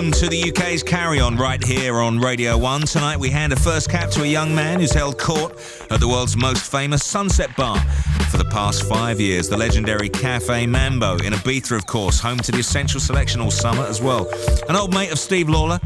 Welcome to the UK's Carry On right here on Radio 1. Tonight we hand a first cap to a young man who's held court at the world's most famous Sunset Bar for the past five years, the legendary Cafe Mambo in Ibiza, of course, home to the Essential Selection all summer as well. An old mate of Steve Lawler,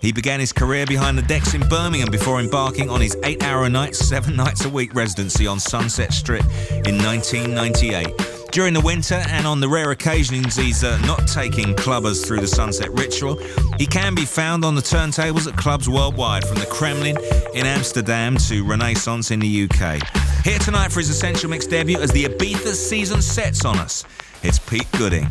he began his career behind the decks in Birmingham before embarking on his eight hour a night, seven nights a week residency on Sunset Strip in 1998. During the winter and on the rare occasions he's uh, not taking clubbers through the sunset ritual, he can be found on the turntables at clubs worldwide, from the Kremlin in Amsterdam to Renaissance in the UK. Here tonight for his Essential Mix debut as the Ibiza season sets on us, it's Pete Gooding.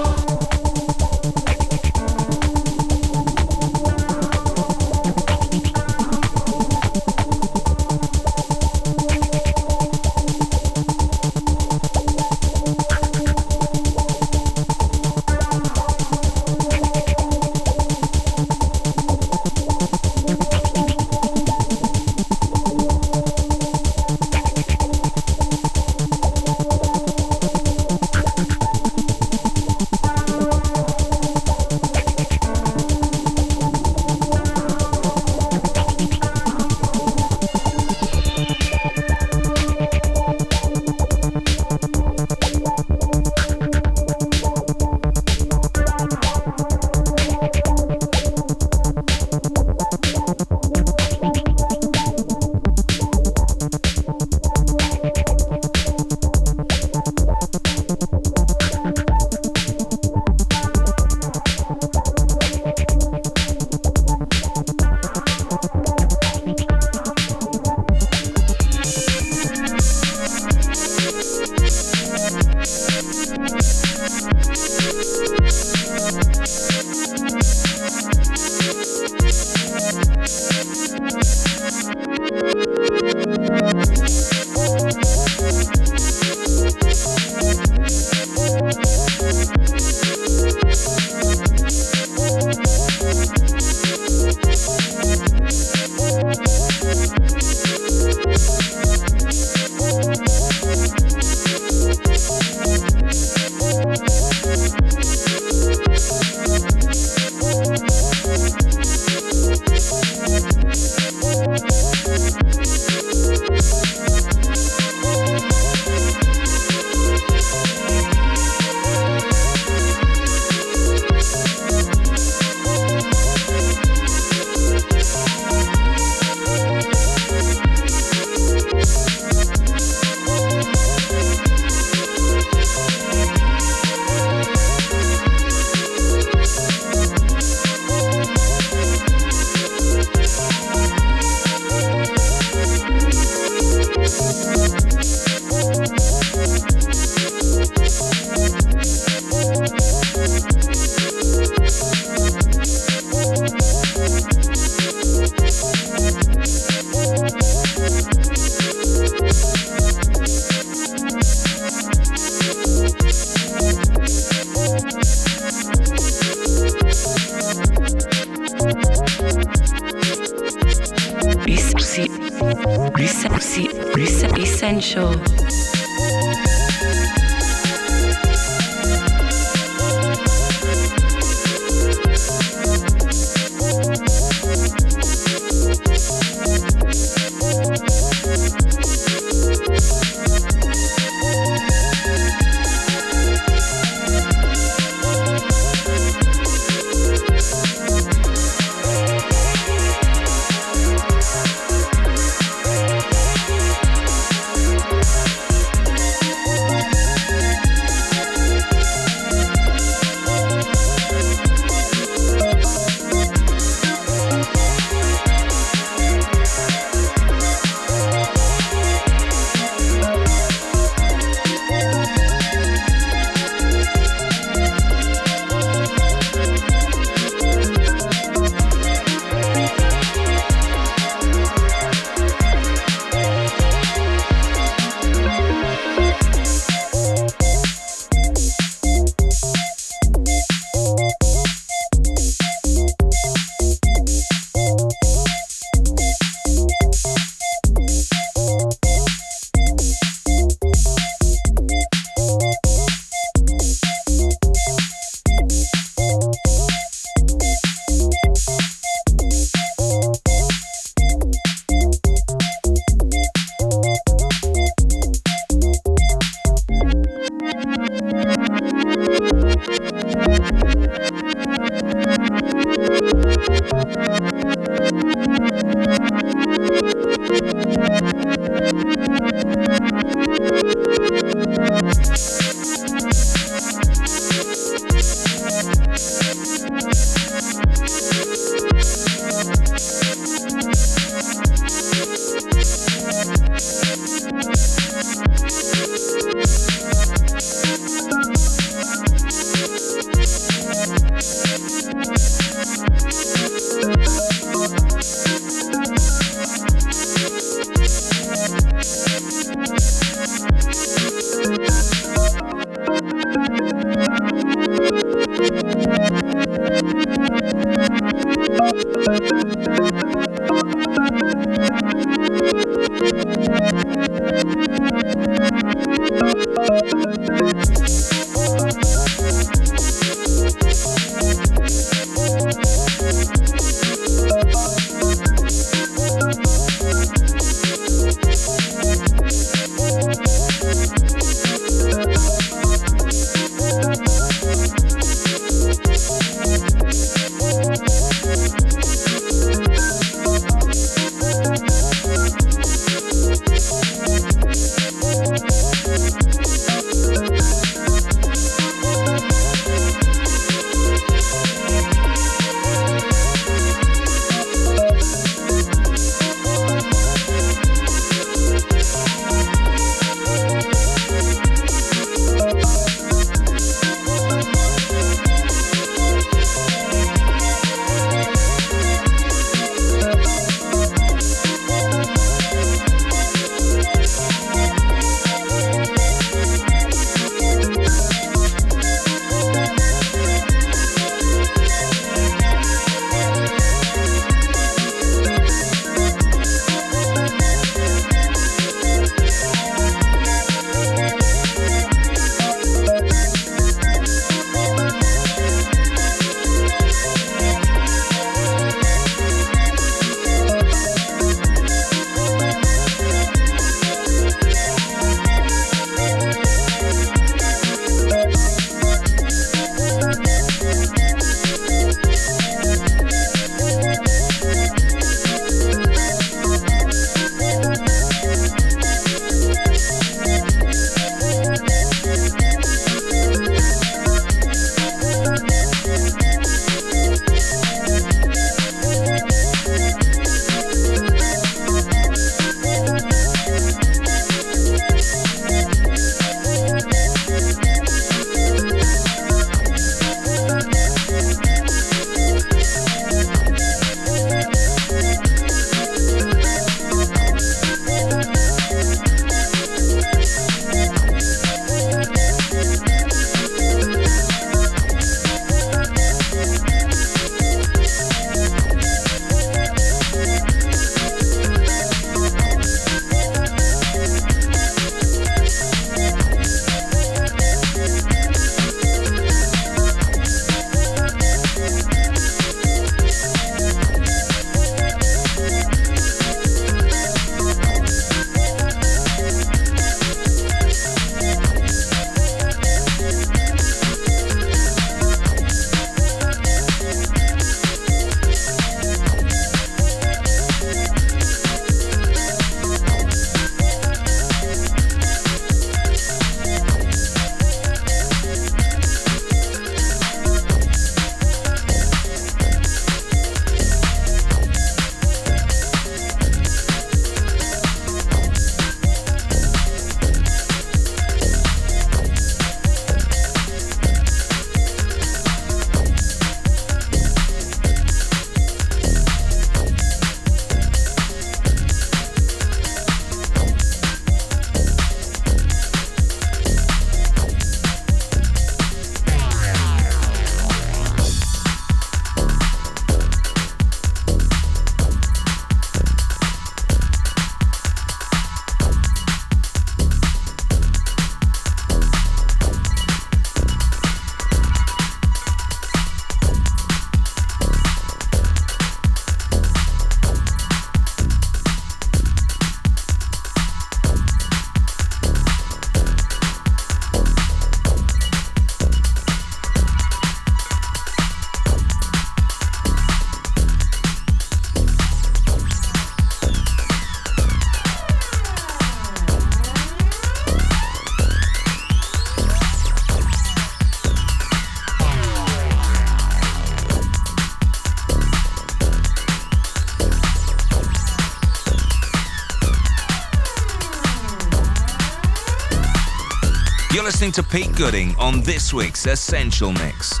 Listening to Pete Gooding on this week's Essential Mix.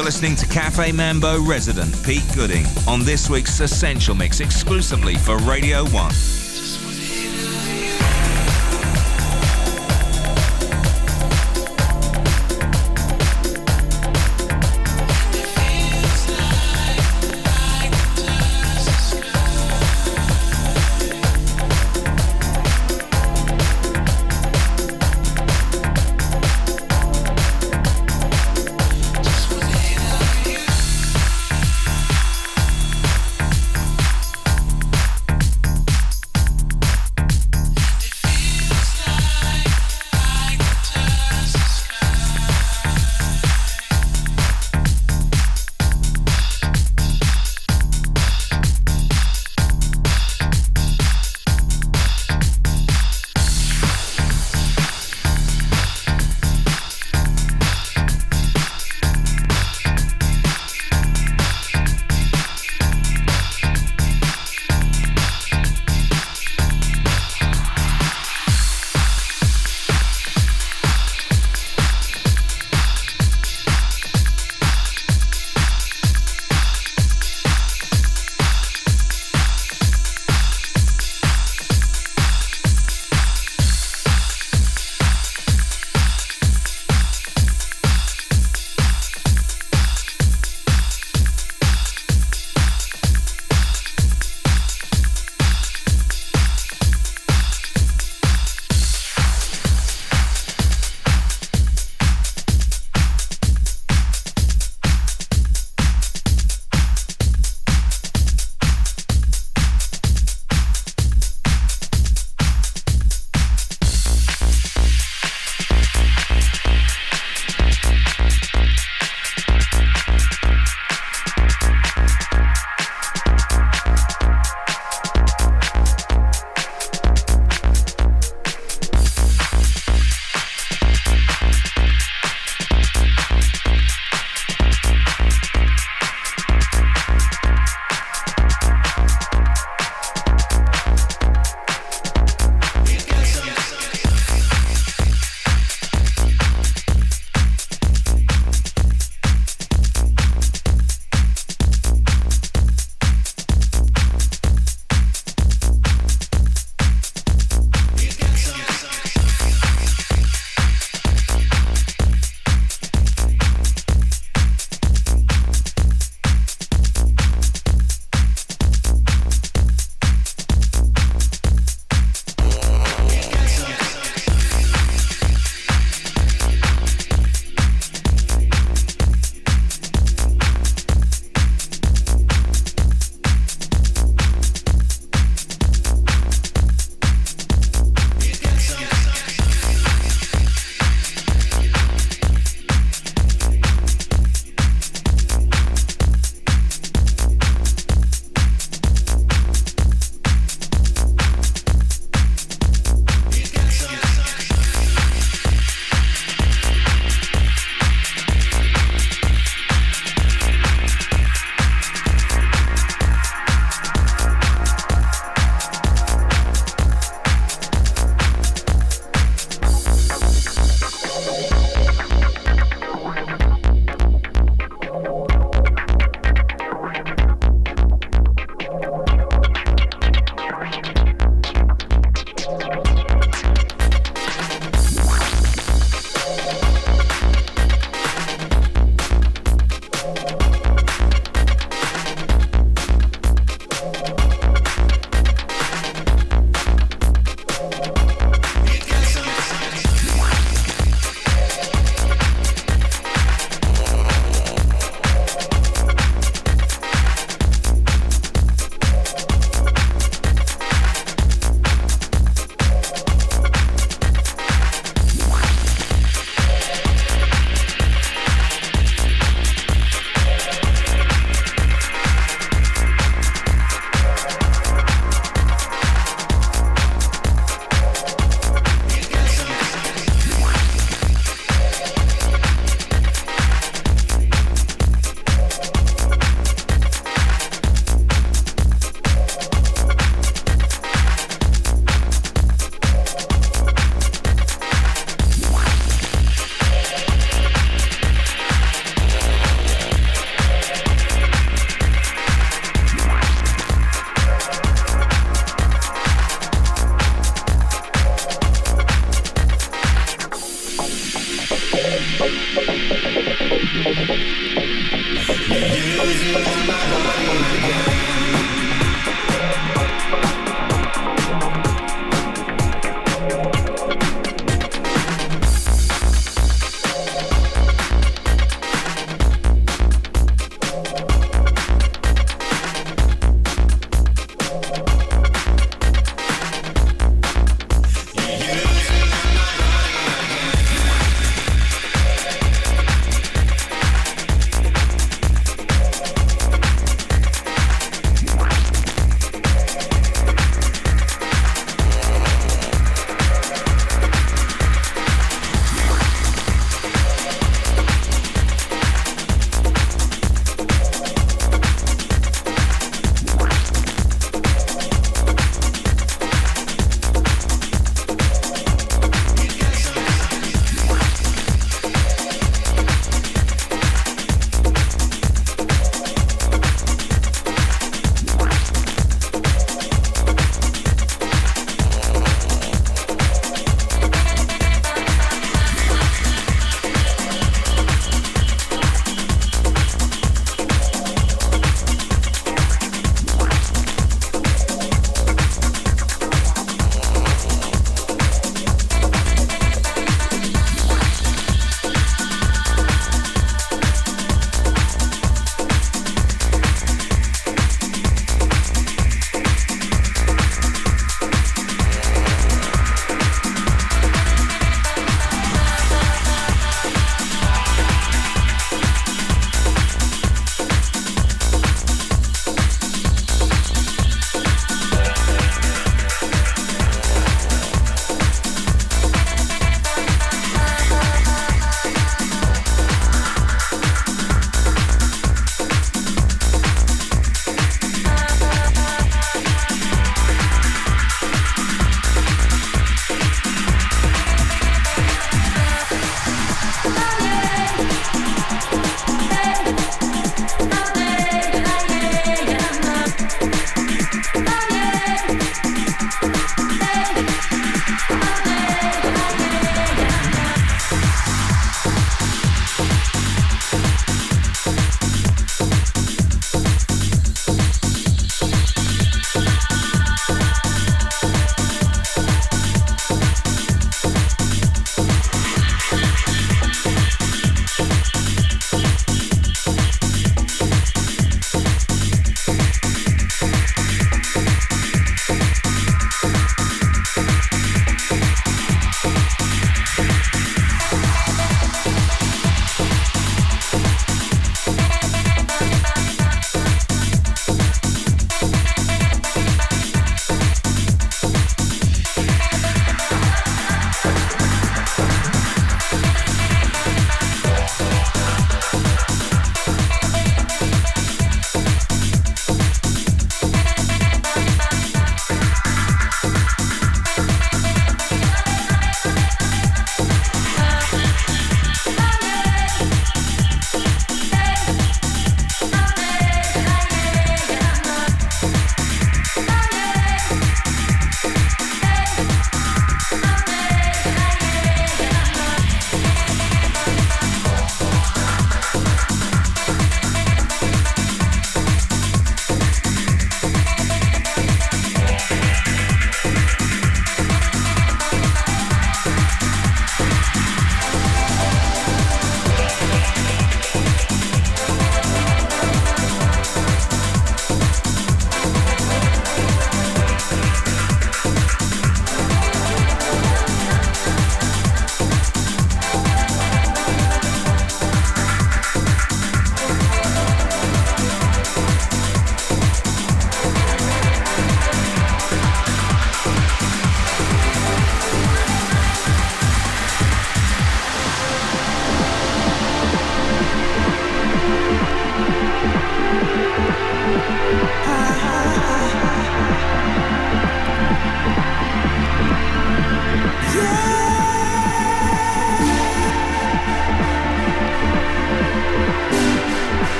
Listening to Cafe Mambo resident Pete Gooding on this week's Essential Mix exclusively for Radio 1.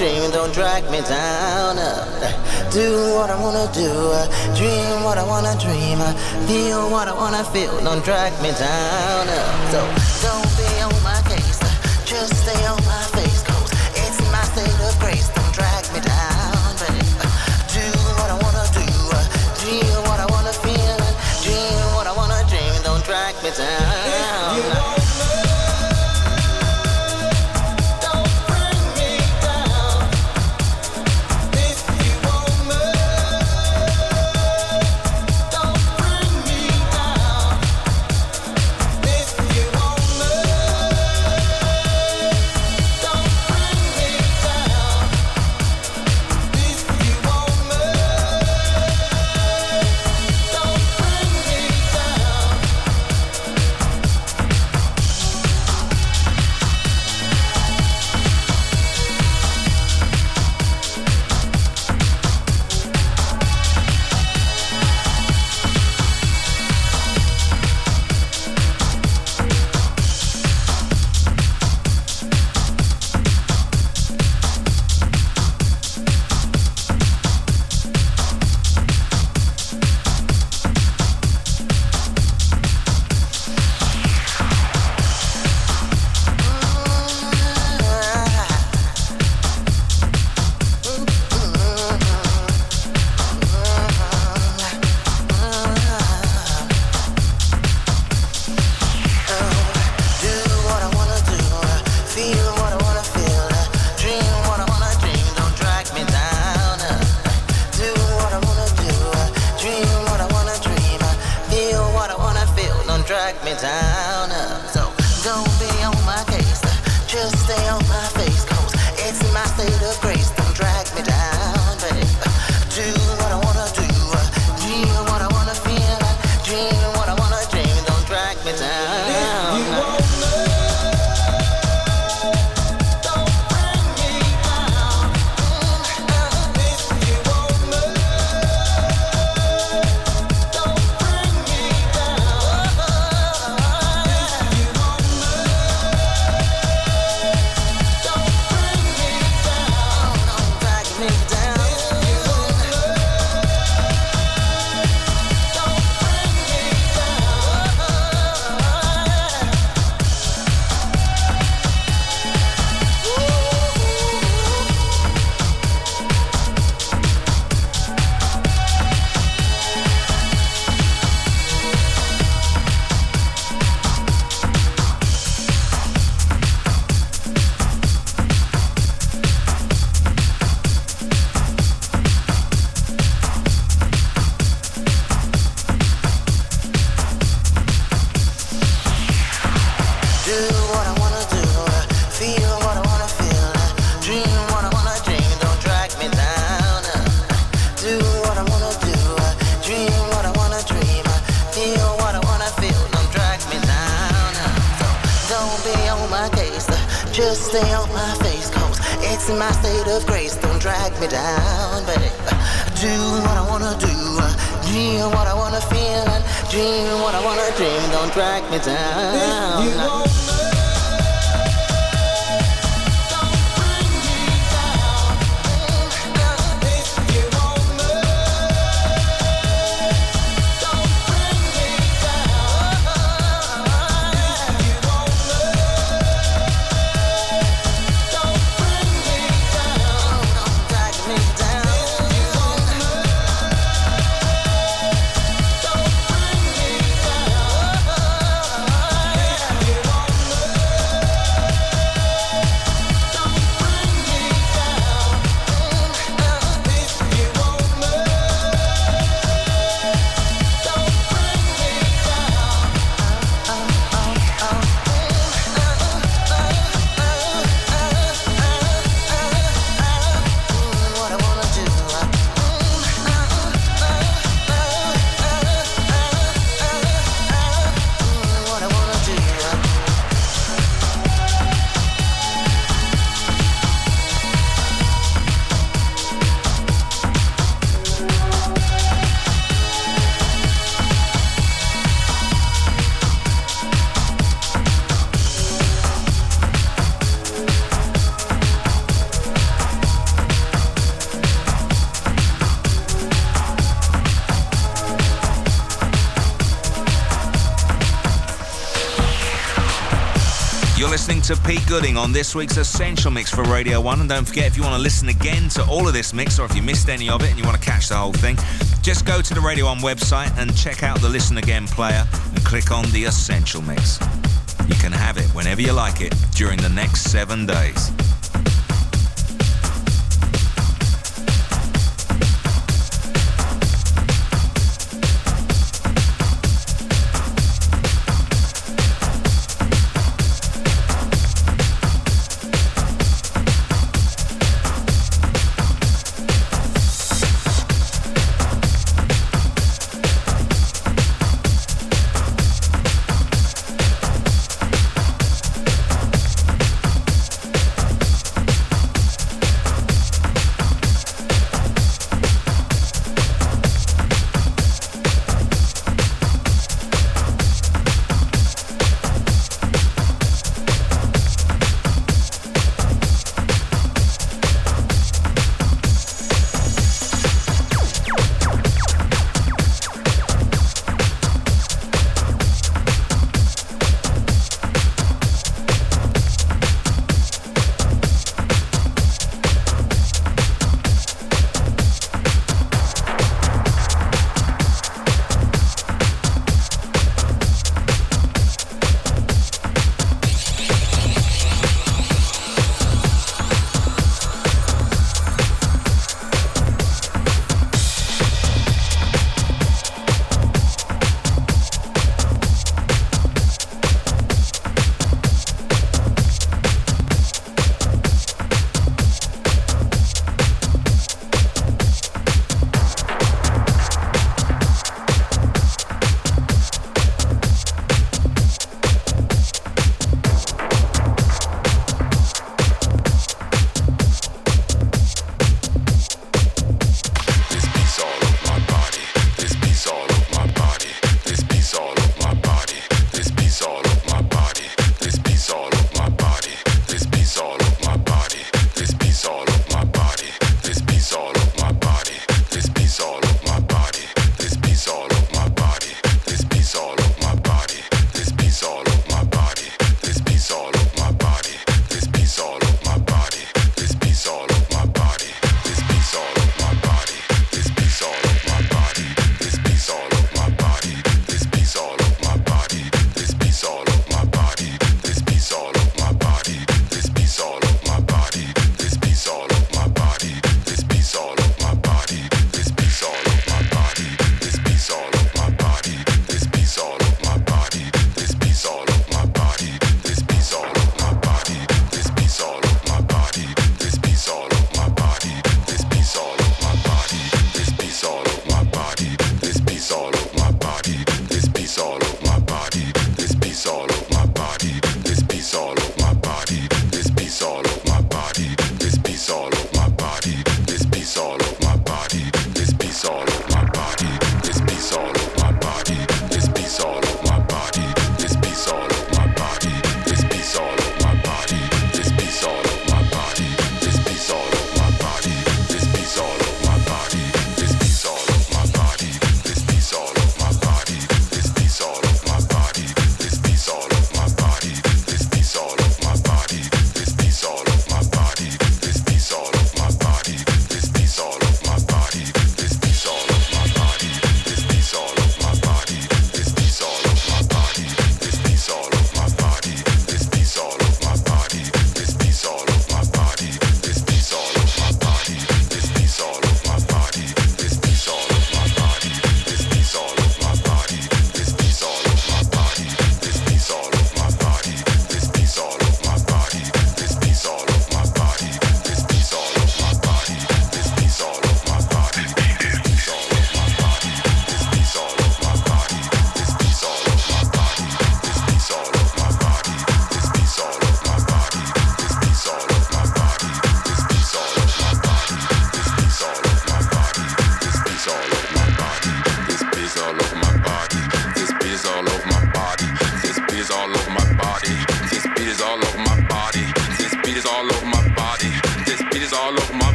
Dream, don't drag me down. Uh, do what I wanna do. Uh, dream what I wanna dream. Uh, feel what I wanna feel. Don't drag me down. So. listening to Pete Gooding on this week's Essential Mix for Radio 1. And don't forget, if you want to listen again to all of this mix or if you missed any of it and you want to catch the whole thing, just go to the Radio 1 website and check out the Listen Again player and click on the Essential Mix. You can have it whenever you like it during the next seven days.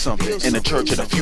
Something in the church of the future.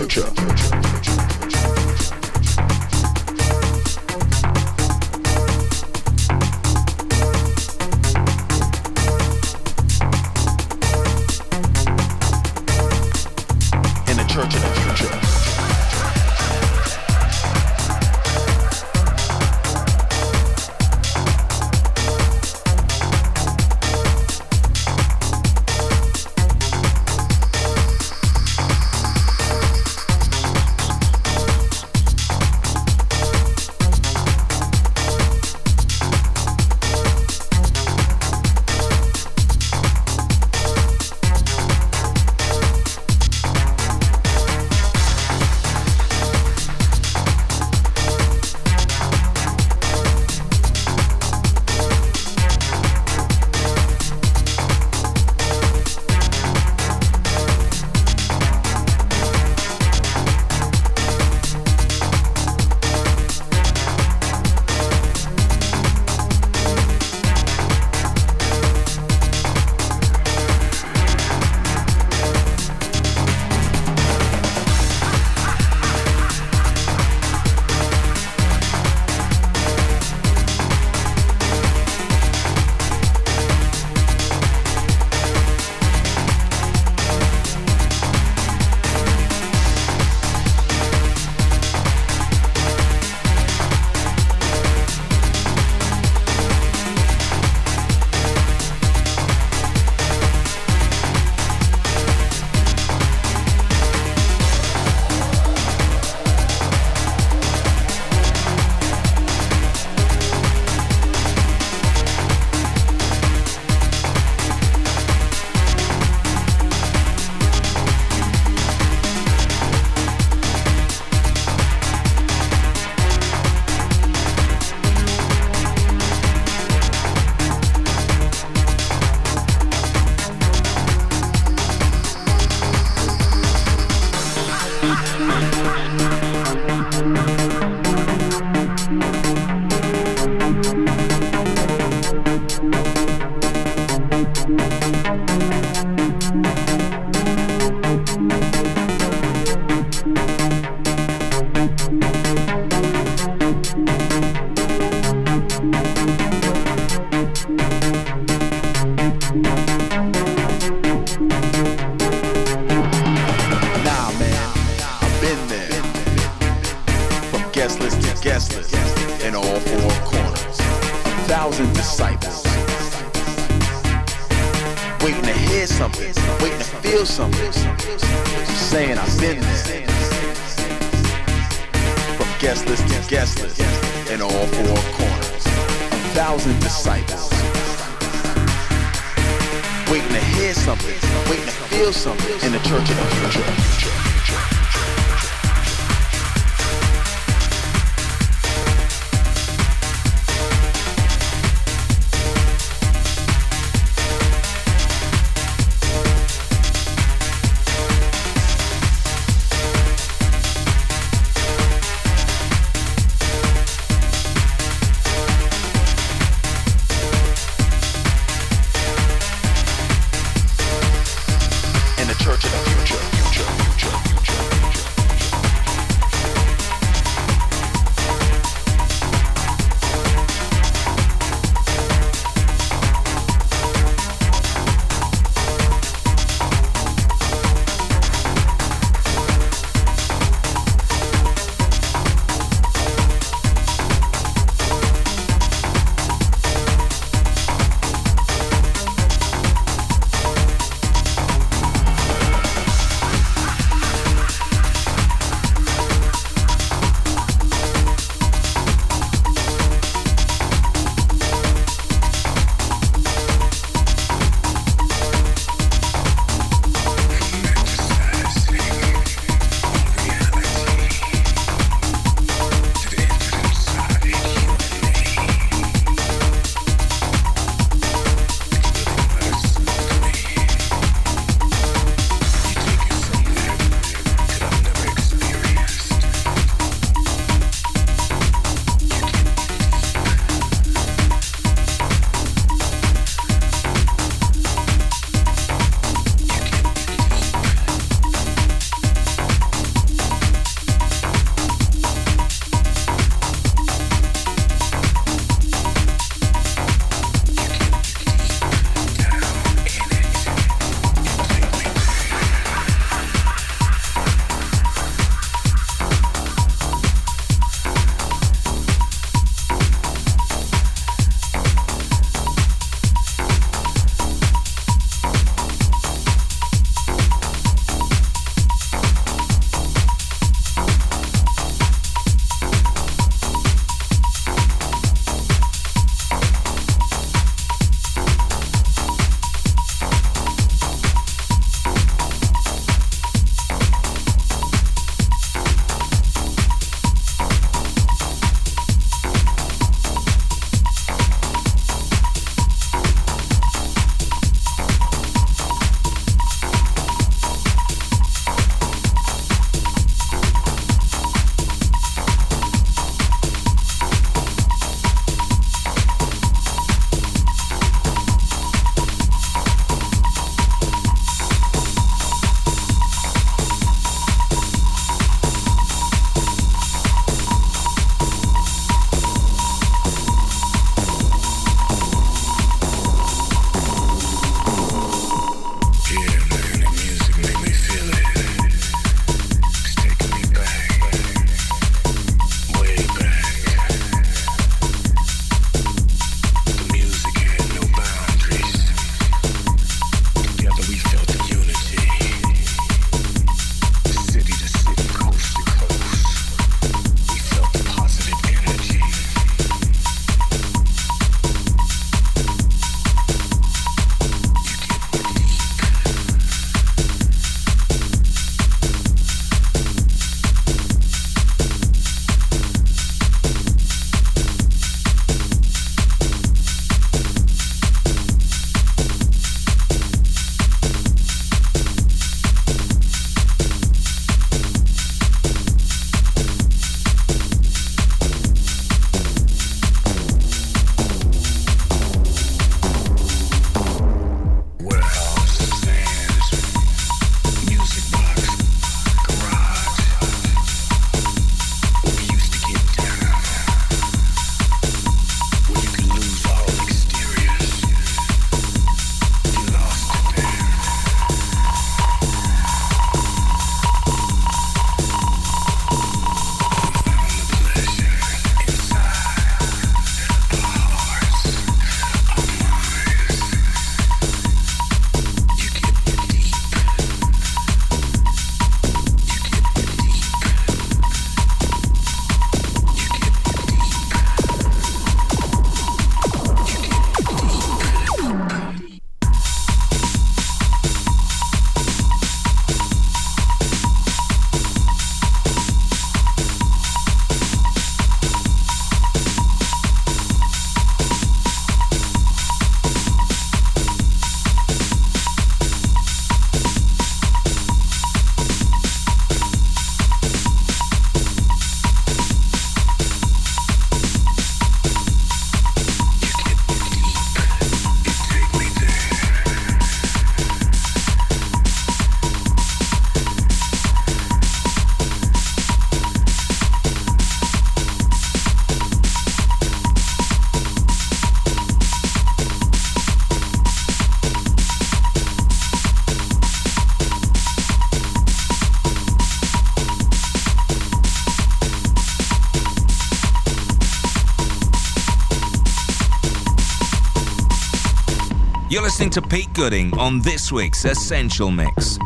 listening to Pete Gooding on this week's Essential Mix.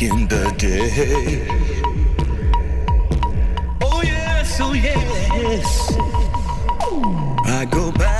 in the day. Oh yes, oh yes. I go back.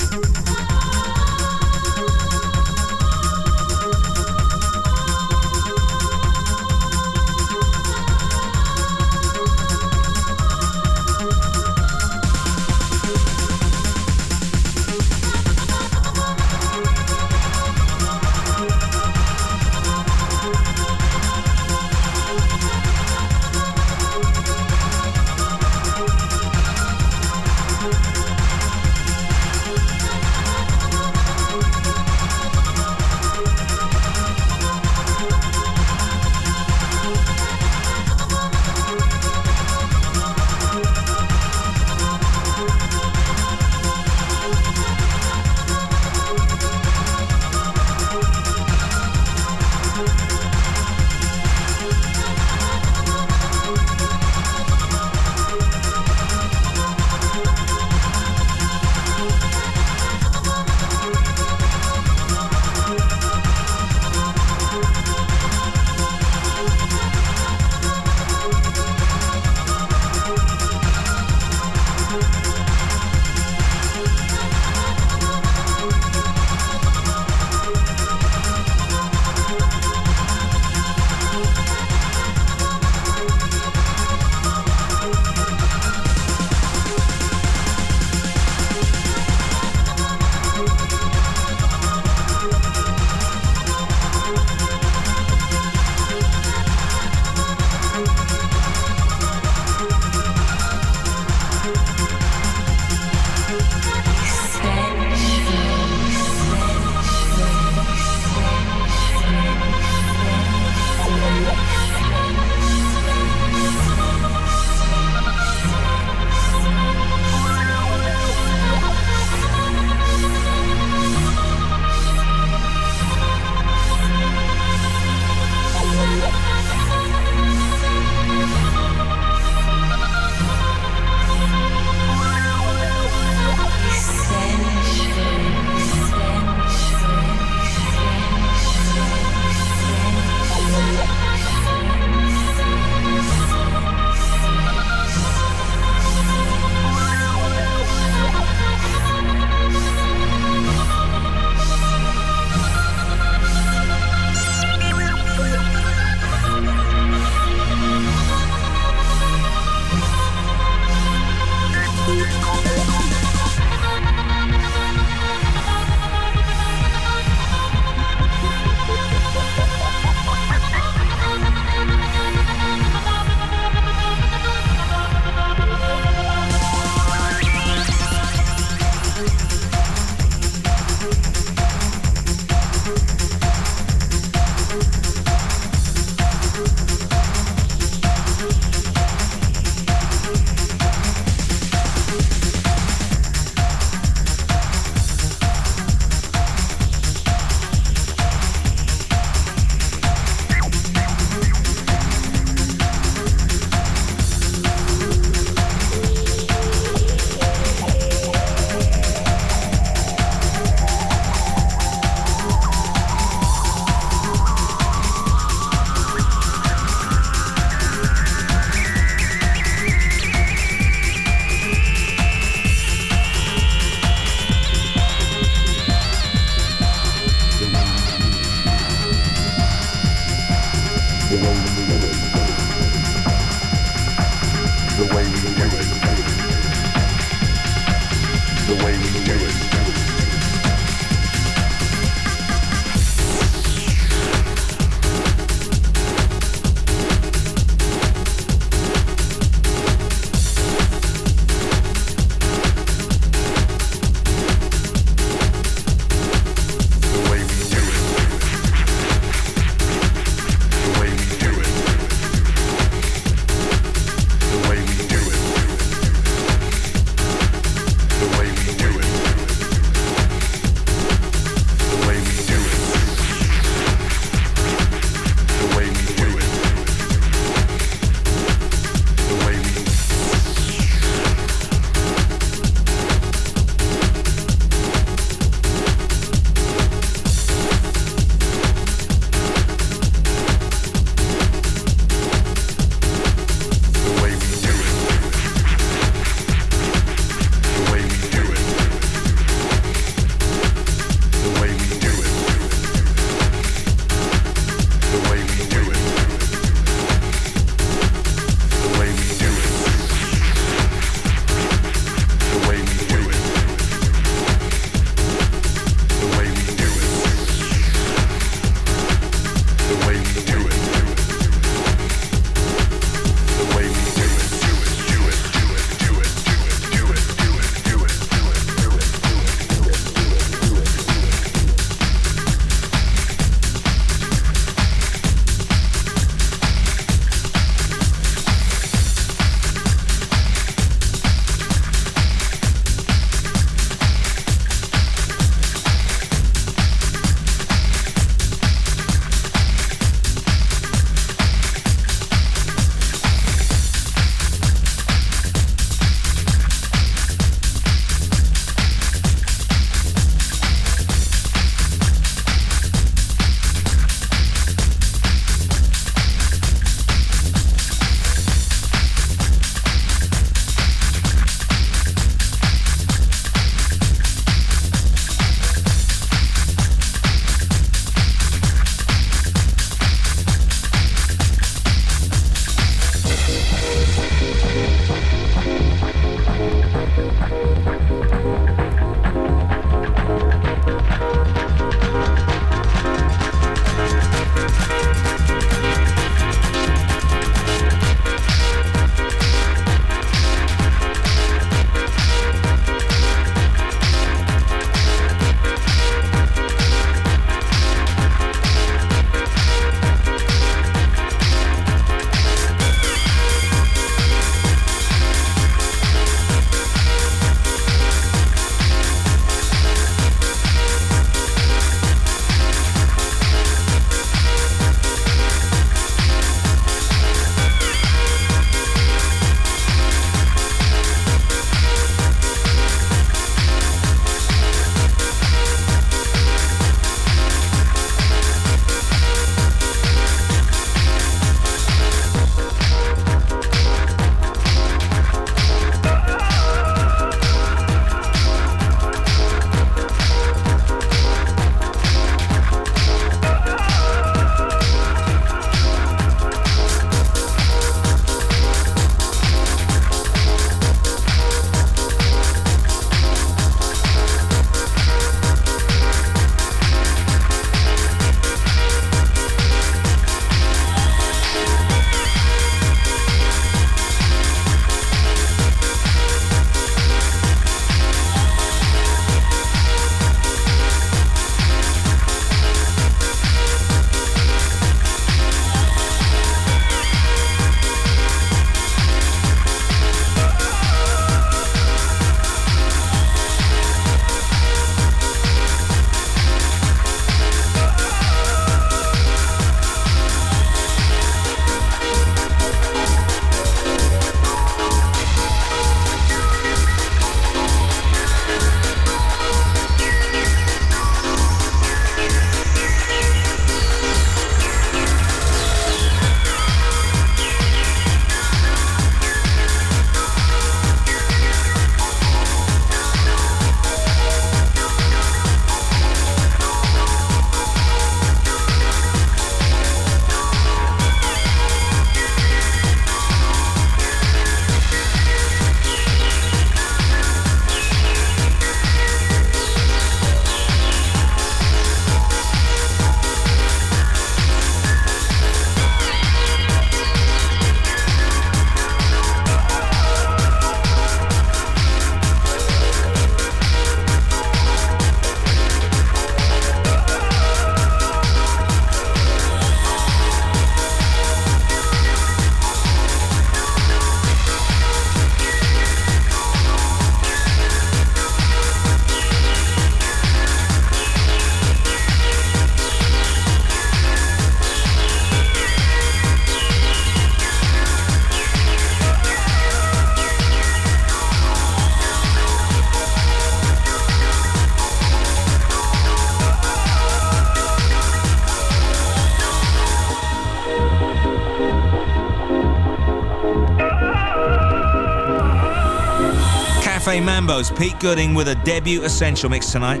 Cafe Mambo's Pete Gooding with a debut Essential mix tonight.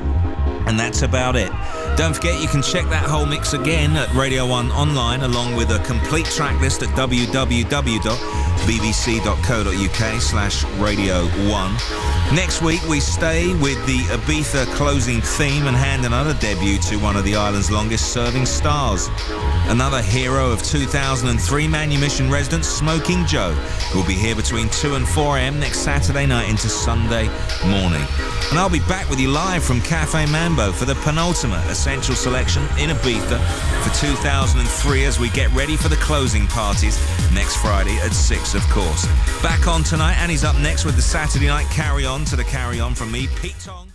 And that's about it. Don't forget you can check that whole mix again at Radio 1 online along with a complete track list at www.bbc.co.uk slash Radio 1. Next week we stay with the Ibiza closing theme and hand another debut to one of the island's longest serving stars. Another hero of 2003 Manumission residents, Smokin Jo, who will be here between 2 and 4 am next Saturday night into Sunday morning. And I'll be back with you live from Cafe Mambo for the penultimate Essential Selection in Ibiza for 2003 as we get ready for the closing parties next Friday at 6, of course. Back on tonight, and he's up next with the Saturday night carry on to the carry on from me, Pete Tong.